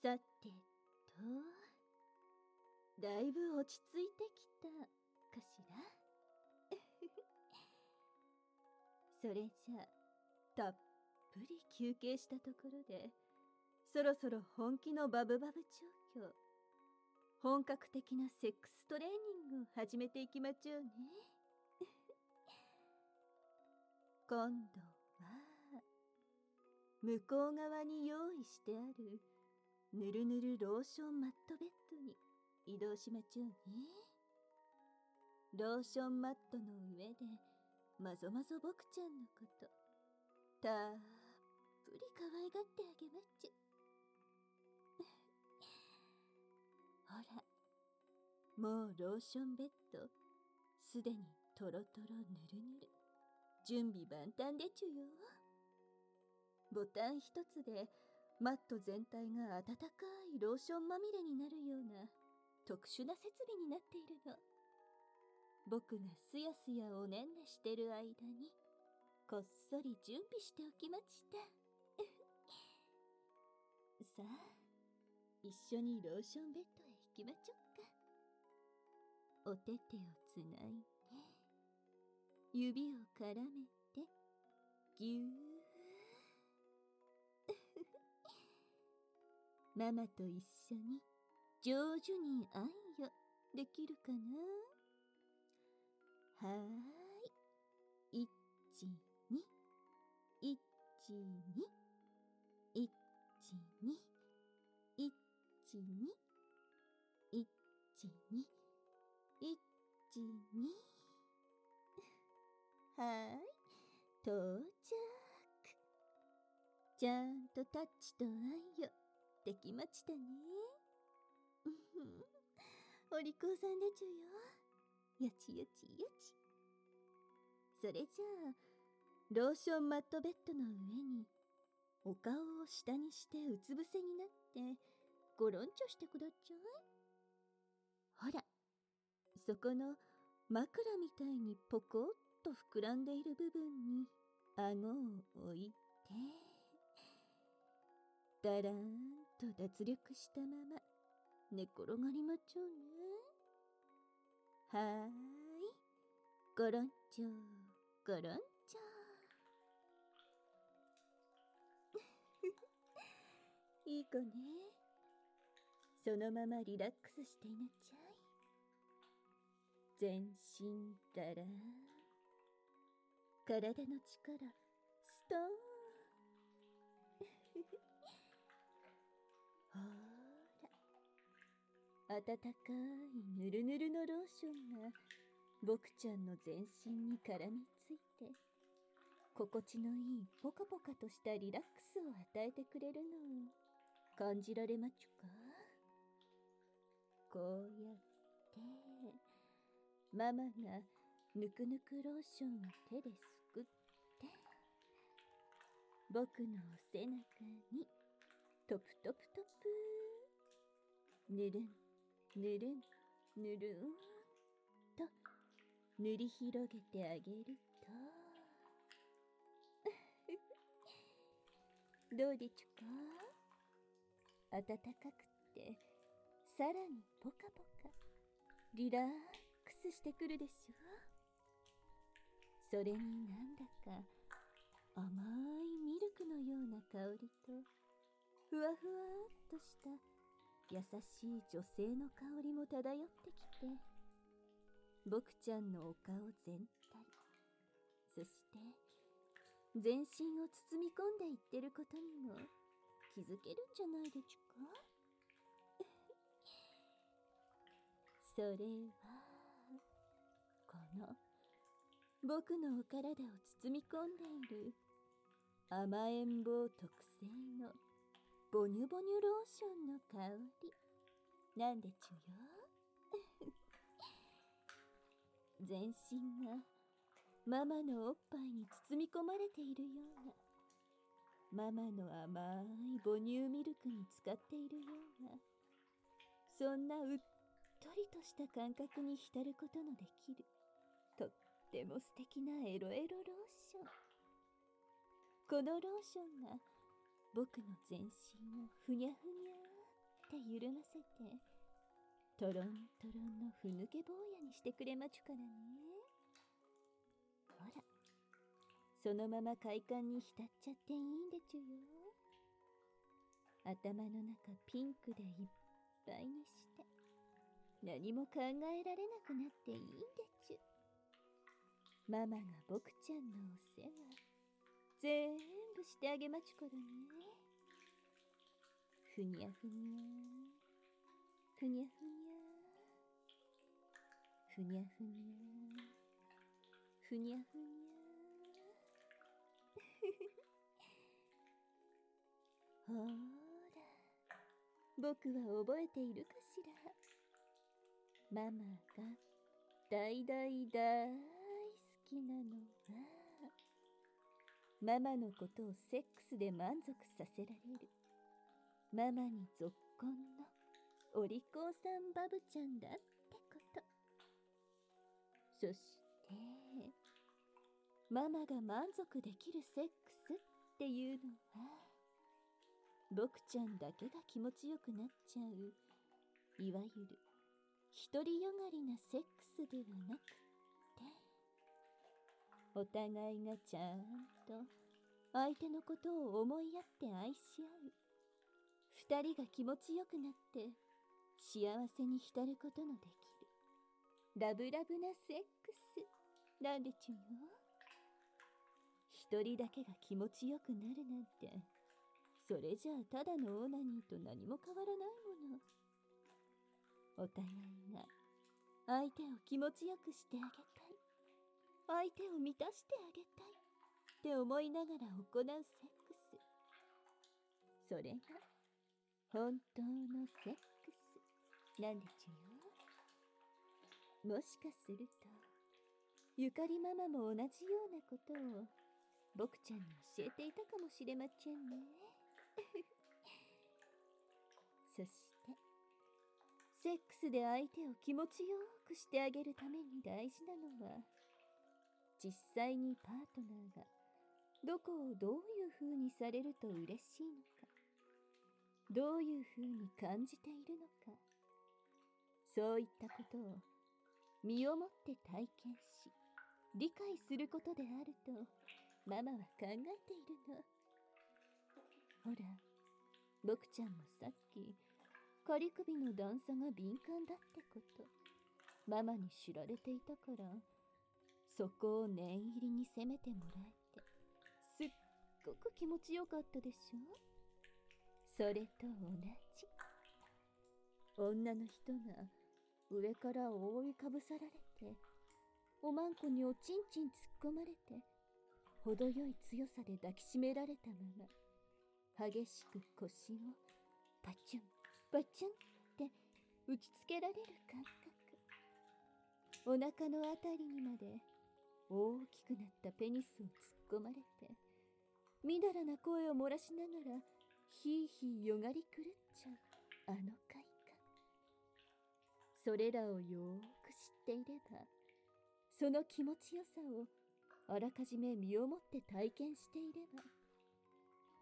さてと。だいぶ落ち着いてきたかしら？それじゃたっぷり休憩したところでそろそろ本気のバブバブ調教。本格的なセックストレーニングを始めていきまちょうね。今度は向こう側に用意してあるぬるぬるローションマットベッドに移動しまちょうね。ローションマットの上でまぞまぞ僕ちゃんのことたっぷり可愛がってあげまちゅ。ほらもうローションベッドすでにトロトロぬるぬる。準備万端でちゅよ。ボタン一つでマット全体が温かいローションまみれになるような特殊な設備になっているの。僕がすやすやおねんねしてる間にこっそり準備しておきました。さあ一緒にローションベッドへ行きまちょっか。お手手をつないで指を絡めてぎゅーママと一緒に上手に愛よできるかな？はーい。一、二。一、二。一、二。一、二。一、二。一、二。はーい。到着。ちゃんとタッチと愛よ。できましたね。お利口さんでちゅよ。よちよちよち。それじゃあ、ローションマットベッドの上に、お顔を下にしてうつ伏せになって、ゴロンチョしてくだちゃい。ほら、そこの枕みたいにポコッと膨らんでいる部分に顎を置いて、だらーんと脱力したまま寝転がりまちょうね。はーい。ゴロンチョゴロンチョ いい子ね。そのままリラックスしていなちゃい。全身だら体の力ストーン 温かいぬるぬるのローションが僕ちゃんの全身に絡みついて心地のいいポカポカとしたリラックスを与えてくれるのを感じられまちゅか？こうやってママがぬくぬくローションを手ですくって僕の背中にトプトプトプぬるんぬるんぬるんと塗り広げてあげると。どうでちゅか？暖かくってさらにポカポカリラックスしてくるでしょ？それになんだか甘いミルクのような香りとふわふわっとした優しい女性の香りも漂ってきて僕ちゃんのお顔全体そして全身を包み込んでいってることにも気づけるんじゃないでちゅか？それはこの僕のお体を包み込んでいる甘えん坊特製のボニュボニュローションの香り。なんでちゅよ？全身がママのおっぱいに包み込まれているような。ママの甘い母乳ミルクに使っているような。そんなうっとりとした感覚に浸ることのできる。とっても素敵なエロエロローション。このローションが僕の全身をふにゃふにゃって緩ませてトロントロンのふぬけ坊やにしてくれまちゅからね。ほらそのまま快感に浸っちゃっていいんでちゅよ。頭の中ピンクでいっぱいにして何も考えられなくなっていいんでちゅ。ママが僕ちゃんのお世話。全部してあげまちゅからね。ふにゃふにゃふにゃふにゃふにゃふにゃふにゃふにゃほら僕は覚えているかしら。ママが大大大好きなのはママのことをセックスで満足させられる。ママにぞっこんのお利口さんバブちゃんだってこと。そしてママが満足できるセックスっていうのは僕ちゃんだけが気持ちよくなっちゃういわゆる独りよがりなセックスではなくお互いがちゃんと相手のことを思いやって愛し合う。二人が気持ちよくなって幸せに浸ることのできる。ラブラブなセックス。なんでちゅうの？一人だけが気持ちよくなるなんて。それじゃあただのオナニーと何も変わらないもの。お互いが相手を気持ちよくしてあげたい。相手を満たしてあげたい。って思いながら行うセックス。それが本当のセックス。なんでちゅよもしかするとゆかりママも同じようなことを僕ちゃんに教えていたかもしれませんね。そしてセックスで相手を気持ちよくしてあげるために大事なのは実際にパートナーがどこをどういう風にされると嬉しいのかどういう風に感じているのかそういったことを身をもって体験し理解することであるとママは考えているの。ほら僕ちゃんもさっき仮首の段差が敏感だってことママに知られていたからそこを念入りに責めてもらえてすっごく気持ちよかったでしょ？それと同じ。女の人が上から覆いかぶさられておまんこにおちんちん突っ込まれて程よい強さで抱きしめられたまま激しく腰をパチュンバチュンって打ちつけられる感覚。お腹のあたりにまで大きくなったペニスを突っ込まれてみだらな声を漏らしながらひいひいよがり狂っちゃうあの快感。それらをよーく知っていればその気持ちよさをあらかじめ身をもって体験していれば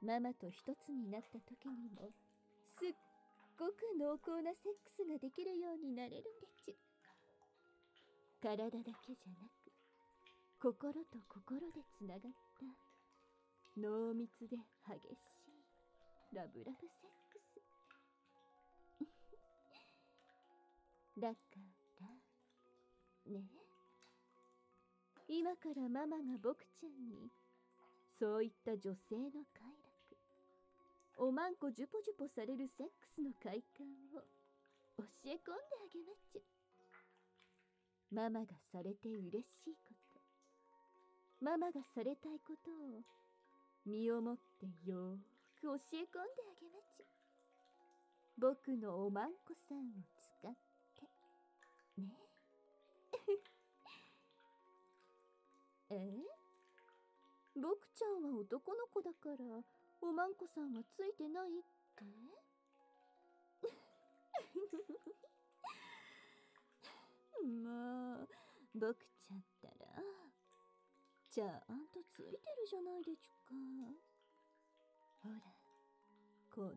ママと一つになった時にもすっごく濃厚なセックスができるようになれるんでちゅ。体だけじゃなく心と心でつながった濃密で激しいラブラブセックスだからね今からママが僕ちゃんにそういった女性の快楽おまんこジュポジュポされるセックスの快感を教え込んであげまちゅママがされて嬉しいママがされたいことを身をもってよーく教え込んであげまち。僕のおまんこさんを使って。ね。え？え僕ちゃんは男の子だからおまんこさんはついてないって？まあ僕ちゃんとついてるじゃないでちゅか。ほらこの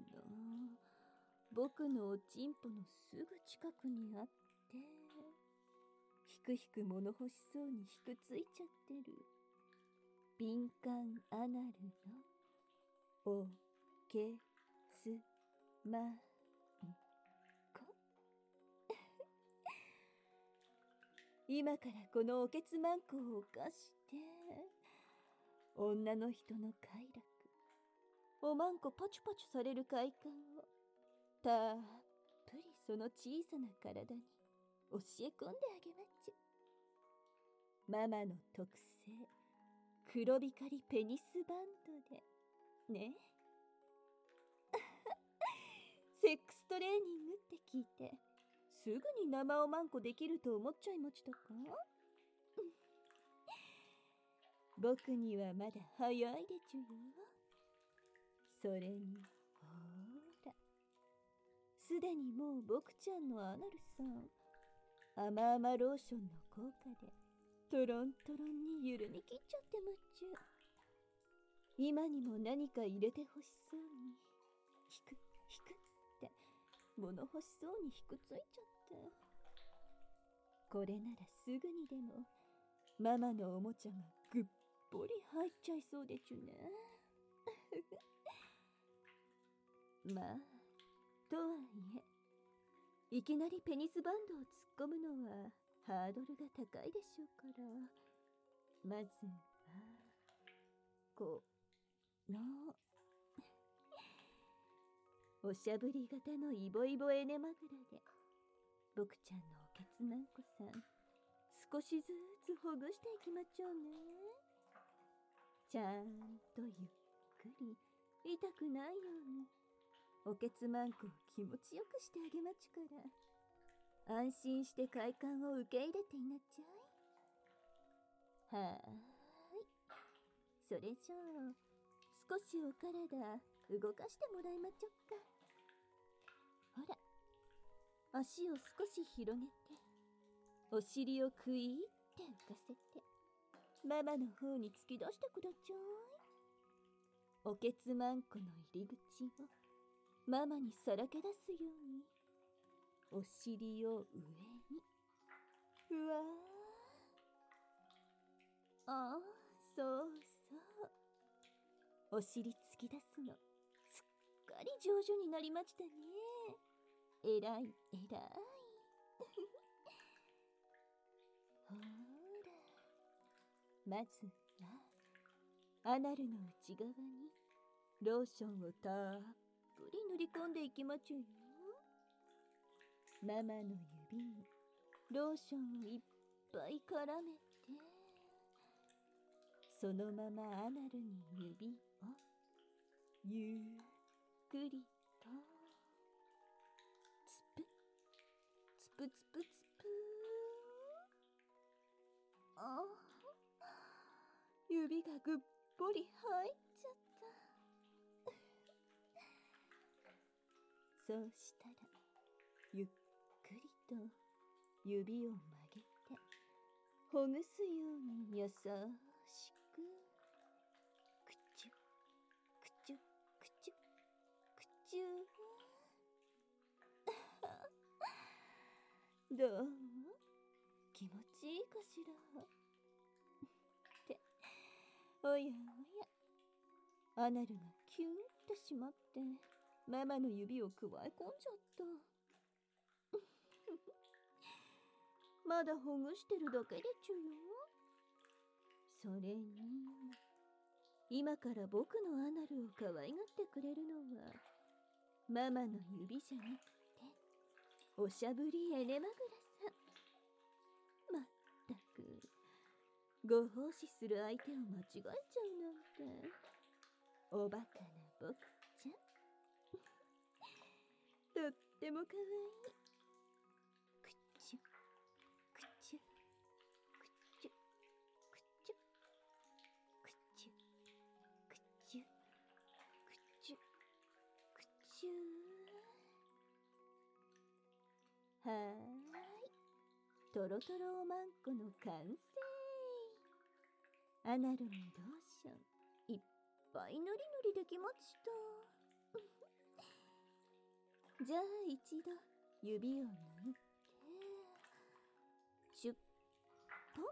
僕のおちんぽのすぐ近くにあってひくひく物欲しそうにひくついちゃってる。敏感アナルのおけつま。今からこのおけつまんこを犯して。女の人の快楽。おまんこパチュパチュされる快感を。たっぷりその小さな体に。教え込んであげまち。ゅママの特製黒光りペニスバンドで。ね。セックストレーニングって聞いて。すぐに生おまんこできると思っちゃいましたか？僕にはまだ早いでちゅよ。それにほら。すでにもう僕ちゃんのアナルさん甘々ローションの効果でトロントロンに緩み切っちゃってまっちゅ。今にも何か入れてほしそうに。引く。物欲しそうにひくついちゃって。これならすぐにでもママのおもちゃがぐっぽり入っちゃいそうでちゅね。まあとはいえいきなりペニスバンドを突っ込むのはハードルが高いでしょうから。まずはこのおしゃぶり型のイボイボエネマグラで。僕ちゃんのおけつまんこさん。少しずつほぐしていきまちょうね。ちゃんとゆっくり痛くないように。おけつまんこを気持ちよくしてあげまちゅから。安心して快感を受け入れていなっちゃい。はーい。それじゃあ少しお体動かしてもらいまちょっか。ほら足を少し広げてお尻をクイって浮かせてママの方に突き出してくだちゃい。おけつまんこの入り口をママにさらけ出すようにお尻を上に。うわああそうそう。お尻突き出すの。かり上手になりましたね。えらいえらい。ほらまずはアナルの内側にローションをたっぷり塗り込んでいきまちゅよママの指にローションをいっぱい絡めてそのままアナルに指を。ゆっくりと。つぷ。つぷつぷつぷ。あ。指がぐっぽり入っちゃった。そうしたらゆっくりと指を曲げてほぐすように優くちゅどう？気持ちいいかしら？って。おやおや。アナルがキュンってしまってママの指をくわえ込んじゃった。まだほぐしてるだけでちゅよ。それに今から僕のアナルを可愛がってくれるのはママの指じゃなくておしゃぶりエネマグラさんまったくご奉仕する相手を間違えちゃうなんて。おバカな僕ちゃ。ん とってもかわいい。はーい。とろとろおまんこの完成。アナルにローションいっぱいぬりぬりできました。じゃあ一度指を抜いて。シュッポッ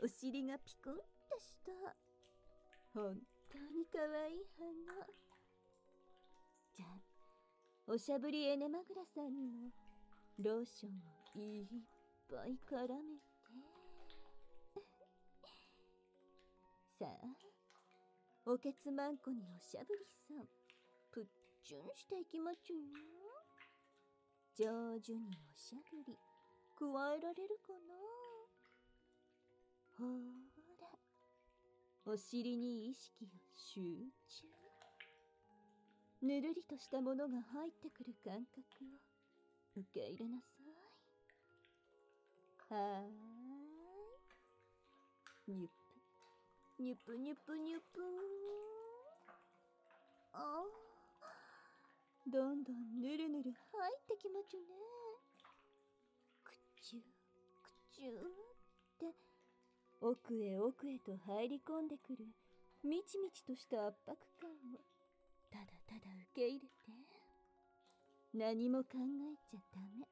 とお尻がピクンってした。本当にかわいい花。じゃあおしゃぶりエネマグラさんにもローションをいっぱい絡めて。さあおけつまんこにおしゃぶりさん。プッチュンしていきまちゅよ上手におしゃぶり。加えられるかな？ほーら。お尻に意識を集中。ぬるりとしたものが入ってくる感覚を受け入れなさい。はーい。にゅぷにゅぷにゅぷにゅぷあどんどんぬるぬる入ってきまちゅね。くちゅくちゅって。奥へ奥へと入り込んでくる。みちみちとした圧迫感を。ただ受け入れて。何も考えちゃダメ。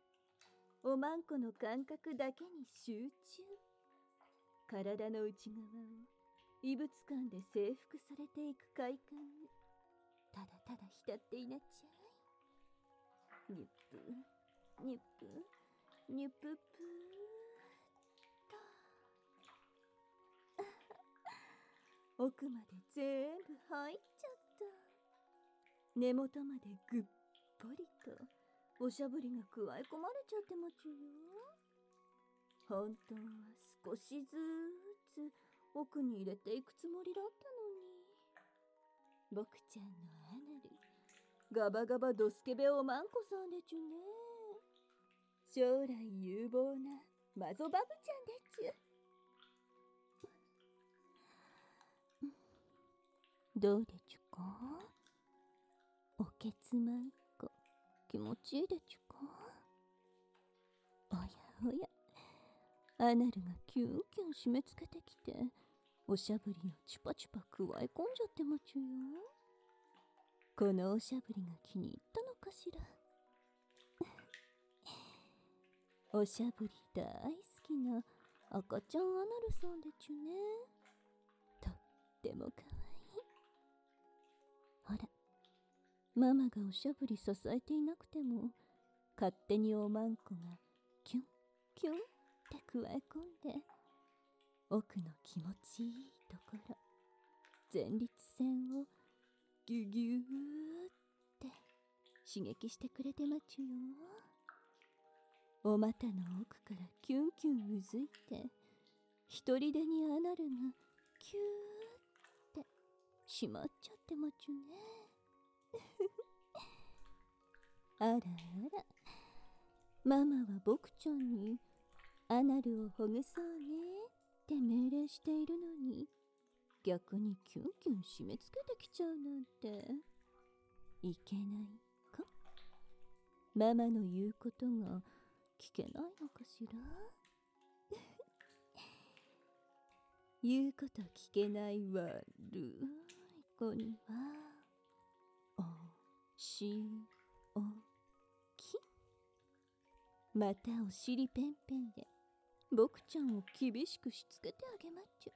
おまんこの感覚だけに集中。体の内側を異物感で征服されていく快感。にただただ浸っていなっちゃいニュップニュップニュッププーっと。奥まで全部入っちゃった。根元までぐっぽりとおしゃぶりが加え込まれちゃってまちゅよ。本当は少しずつ奥に入れていくつもりだったのに。僕ちゃんのアナルガバガバドスケベおまんこさんでちゅね。将来有望なマゾバブちゃんでちゅ。どうでつまんこ気持ちいいでちゅか。おやおや。アナルがキュンキュン締め付けてきておしゃぶりをチュパチュパ加え込んじゃってまちゅよ。このおしゃぶりが気に入ったのかしら。おしゃぶり大好きな赤ちゃんアナルさんでちゅね。とってもかわママがおしゃぶり支えていなくても勝手におまんこがキュンキュンって加え込んで奥の気持ちいいところ前立腺をギュギューって刺激してくれてまちゅよ。お股の奥からキュンキュンうずいて一人でにアナルがキューってしまっちゃってまちゅね。あらあら。ママは僕ちゃんにアナルをほぐそうねって命令しているのに逆にキュンキュン締め付けてきちゃうなんて。いけないか？ママの言うことが聞けないのかしら？言うこと聞けない悪い子にはおしおまたおしりペンペンで僕ちゃんを厳しくしつけてあげまっちゅ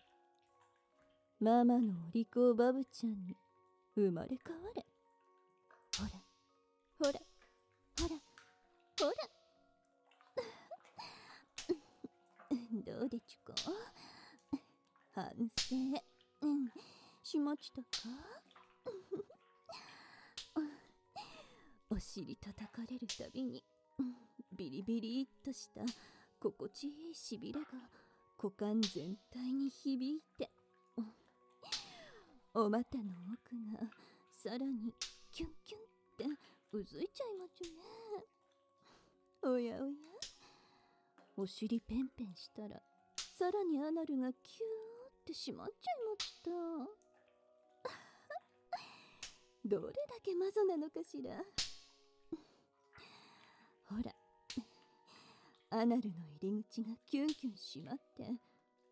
ママのお利口バブちゃんに生まれ変われ。ほらほらほらほら。どうでちゅか？反省。うんしまちたか？お尻叩かれるたびにビリビリっとした心地いいしびれが股間全体に響いてお股の奥がさらにキュンキュンってうずいちゃいまちゅね。おやおや。お尻ペンペンしたらさらにアナルがキューってしまっちゃいました。どれだけマゾなのかしら。ほら。アナルの入り口がキュンキュン閉まって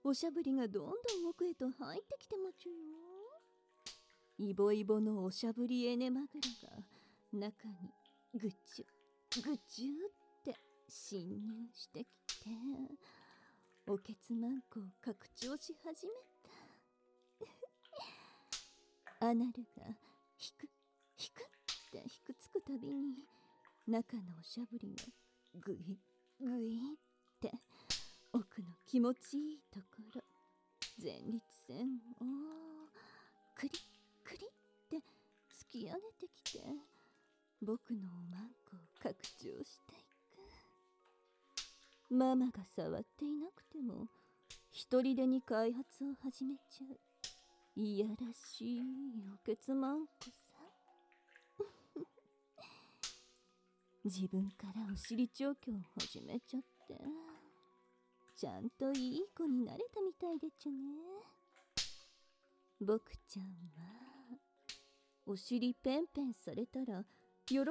おしゃぶりがどんどん奥へと入ってきてまちゅよ。イボイボのおしゃぶりエネマグロが中にぐちゅぐちゅって侵入してきておけつまんこを拡張し始めた。アナルがひくひくってひくつくたびに中のおしゃぶりがぐいぐいって奥の気持ちいいところ前立腺をクリクリって突き上げてきて僕のおまんこを拡張していくママが触っていなくても一人でに開発を始めちゃういやらしいおけつまんこ自分からお尻調教を始めちゃって。ちゃんといい子になれたみたいでちゅね。僕ちゃんはお尻ペンペンされたら喜んで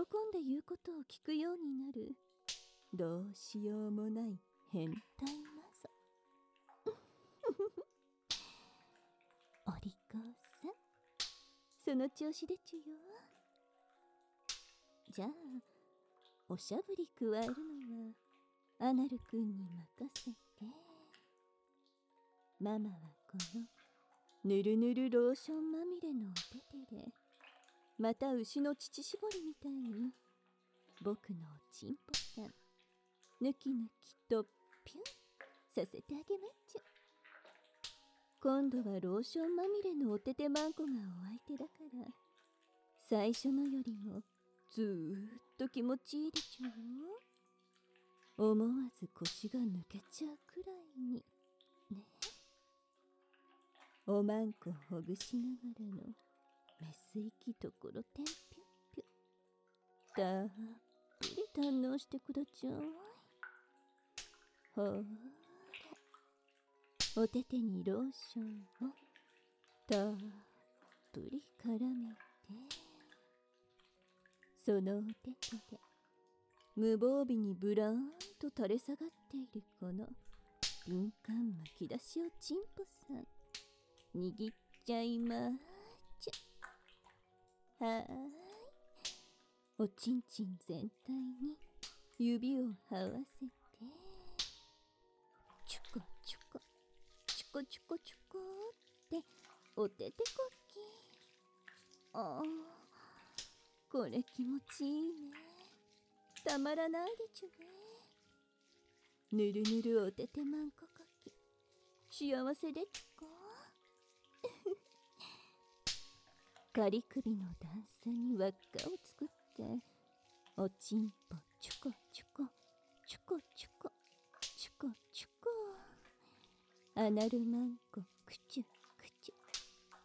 言うことを聞くようになる。どうしようもない変態謎 お利口さん。その調子でちゅよ。じゃあおしゃぶり加えるのはアナルくんに任せて。ママはこのぬるぬるローションまみれのお手手でまた牛の乳搾りみたいに僕のおちんぽさんぬきぬきとピュンさせてあげまっちゃ今度はローションまみれのおててまんこがお相手だから最初のよりもずーっと気持ちいいでちゅよ思わず腰が抜けちゃうくらいにねおまんこほぐしながらのメス息ところてんぴゅっぴゅた。っぷり堪能してくだちゃいほーらおててにローションをたっぷり絡めてそのおててで無防備にブラーンと垂れ下がっているこの敏感むき出しおちんぽさん握っちゃいまーちゃ。はーい。おちんちん全体に指を這わせて。チュコチュコ。チュコチュコチュコっておててこき。ああこれ気持ちいいね。たまらないでちゅね。ぬるぬるおててまんここき幸せでちゅこ。仮首の段差に輪っかを作って。おちんぽチュコチュコチュコチュコチュコチュコアナルマンコ。クチュクチュ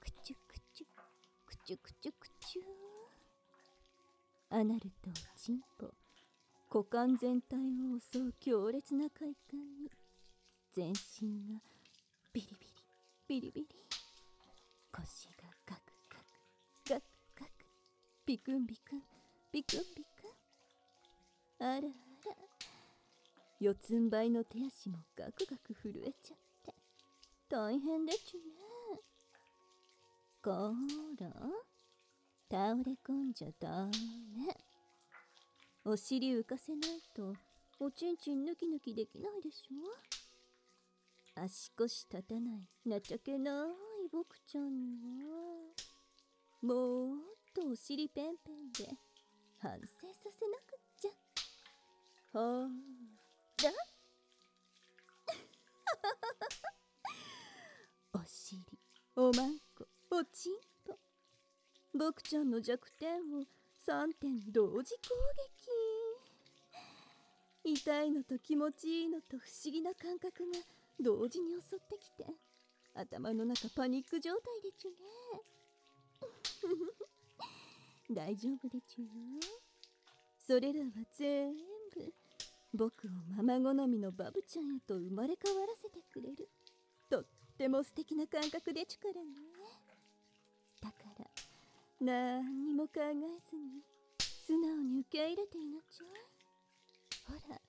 クチュクチュクチュクチュクチュアナルとおちんぽ股間全体を襲う強烈な快感に全身がビリビリビリビリ。腰がガクガクガクガクビクンビクンビクンビクン。あらあら。四つん這いの手足もガクガク震えちゃって。大変でちゅね。こら倒れ込んじゃダメ。お尻浮かせないとおちんちんぬきぬきできないでしょ。足腰立たない。情けない僕ちゃんにはもっとお尻ペンペンで反省させなくっちゃ。ほーら。お尻おまんこおちん僕ちゃんの弱点を3点同時攻撃。痛いのと気持ちいいのと不思議な感覚が同時に襲ってきて頭の中パニック状態でちゅね。大丈夫でちゅよそれらは全部僕をママ好みのバブちゃんへと生まれ変わらせてくれる。とっても素敵な感覚でちゅからね。何にも考えずに素直に受け入れていなちゃ。いほら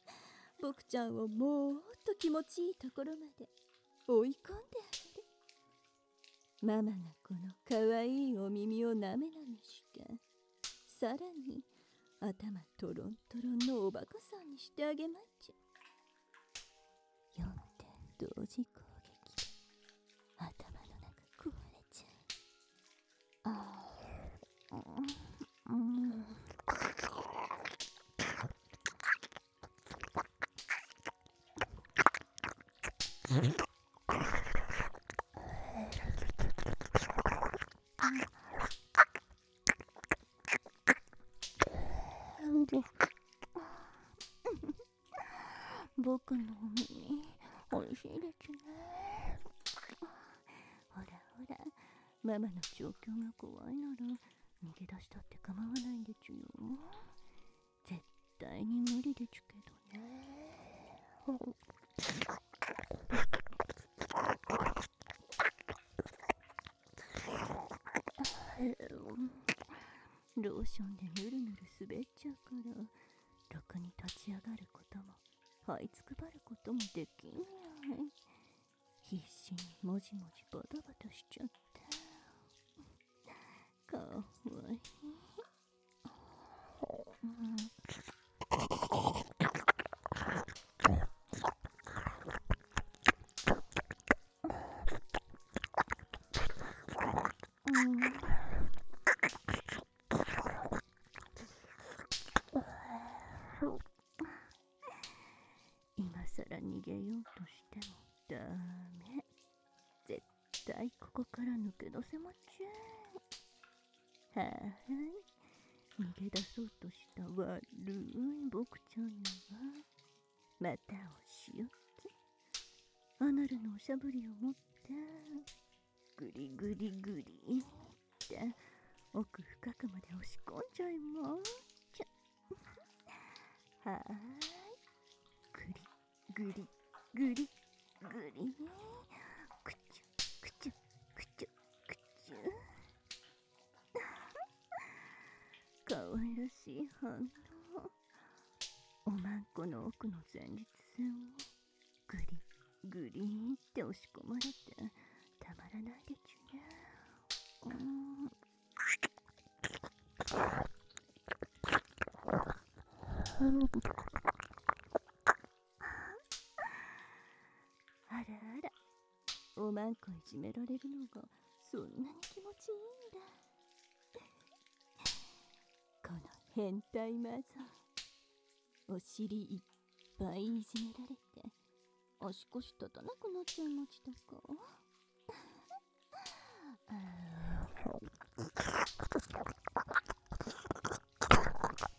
僕ちゃんをもっと気持ちいいところまで追い込んであげるママがこのかわいいお耳をなめなめしてさらに頭トロントロンのおバカさんにしてあげまっちゃ。4点同時攻僕のお耳おいしいですねほらほらママの状況が怖いなら逃げ出したって構わないんでちゅよ。絶対に無理でちゅけどね。ローションでぬるぬる滑っちゃうからろくに立ち上がることも這いつくばることもできんやい。必死にもじもじバタバタしちゃったかわいい今さら逃げようとしてもダメ。絶対ここから抜け出せまちゅはい逃げ出そうとした悪い僕ちゃんにはまたお仕置き。アナルのおしゃぶりを持ってグリグリグリって奥深くまで押し込んじゃいまーちゃはーいグリグリグリグリゅかわいらしい反応おまんこの奥の前立腺をグリグリって押し込まれてたまらないでちゅねうんあらあらおまんこいじめられるのがそんなに気持ちいいんだ変態マザー。お尻いっぱいいじめられて足腰立たなくなっちゃいましたか？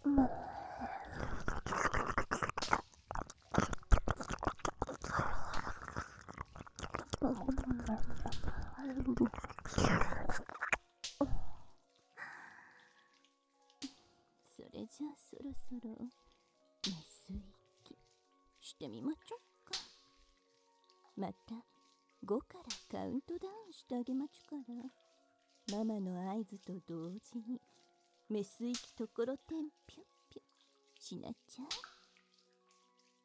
そ そろメス息してみまちょっか。また5からカウントダウンしてあげまちゅから。ママの合図と同時にメス息ところてんぴゅっぴゅしなちゃいい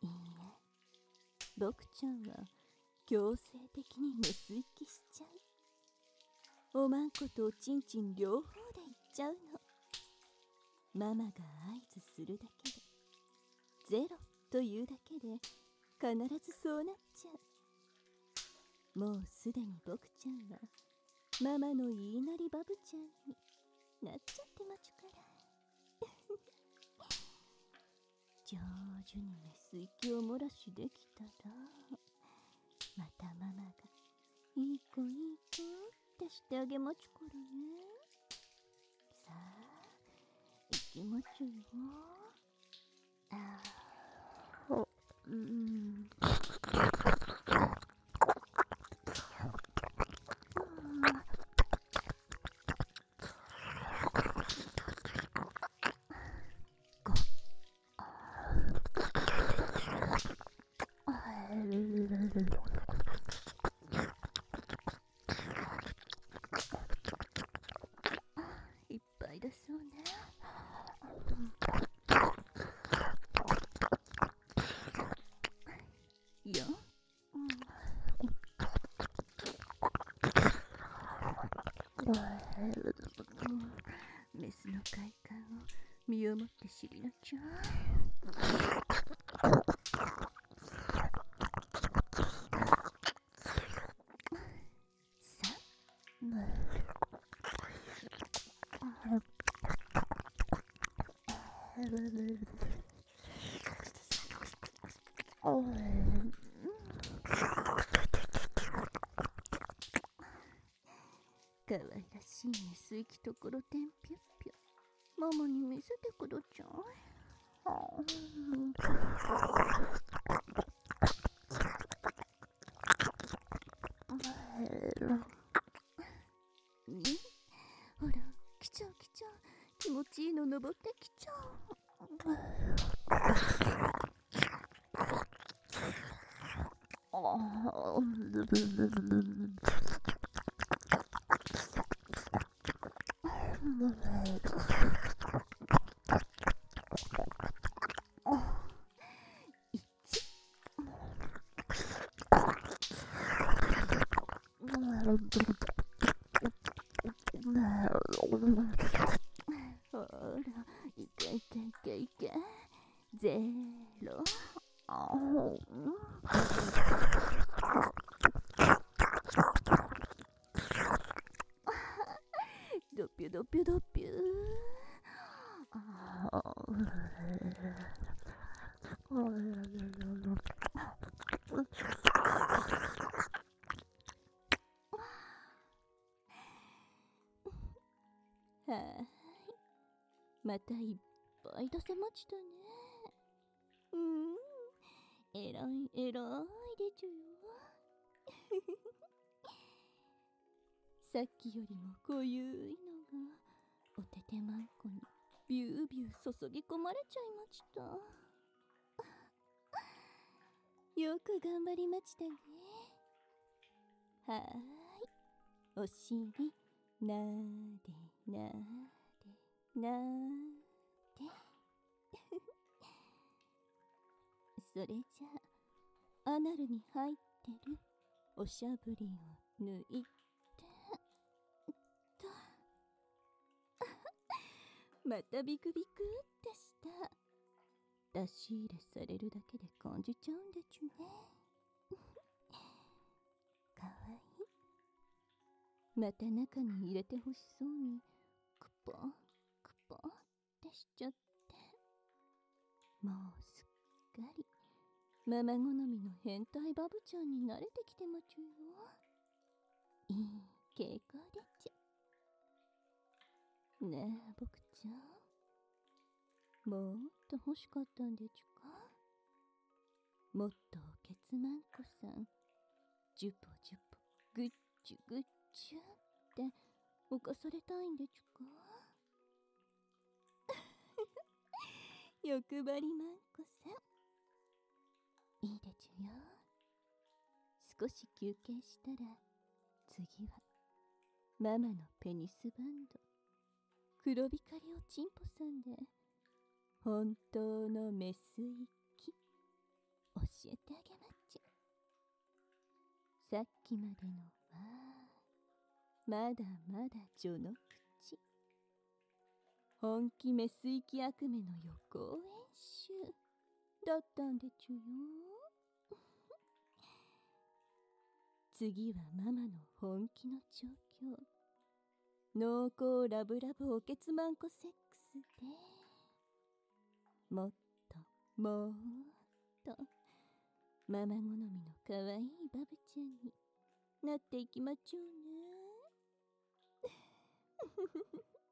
え僕ちゃんは強制的にメス息しちゃう。おまんことおちんちん両方でいっちゃうの。ママが合図するだけでゼロというだけで必ずそうなっちゃう。もうすでに僕ちゃんはママの言いなりバブちゃんになっちゃってまちゅから。上手にメス息を漏らしできたらまたママがいい子いい子ってしてあげまちゅからね。さあ。きまちゅよあー。うんスの快感を身をもって知りなきゃさかわいらしいね水気ところてんぴょっぴょママに見せてくだちゃいねほら来ちゃう。来ちゃう。気持ちいいの登ってきちゃう。ほまたいっぱい出せましたね。うん。えらいえらいでちゅよ。さっきよりも濃ゆいのがおててまんこにビュービュー注ぎ込まれちゃいました。よく頑張りましたね。はーい。お尻なでなでなーで それじゃアナルに入ってるおしゃぶりを抜いて。と またビクビクってした。出し入れされるだけで感じちゃうんでちゅね。かわいい。また中に入れてほしそうに。クポンクポンってしちゃってもうすっかりママ好みの変態バブちゃんに慣れてきてまちゅよいい傾向でちゃねえ僕ちゃんもっと欲しかったんでちゅかもっとおけつまんこさんジュポジュポグッチュグッチュって犯されたいんでちゅか欲張りまんこさん。いいでちゅよ。少し休憩したら次はママのペニスバンド。黒光りおちんぽさんで本当のメス行き。教えてあげまっち。ゃさっきまでのはまだまだ序の口。本気メス行き悪夢の予行演習。だったんでちゅよ。次はママの本気の調教。濃厚ラブラブおけつまんこセックスで。もっともっと。ママ好みのかわいいバブちゃんに。なっていきまちょうね。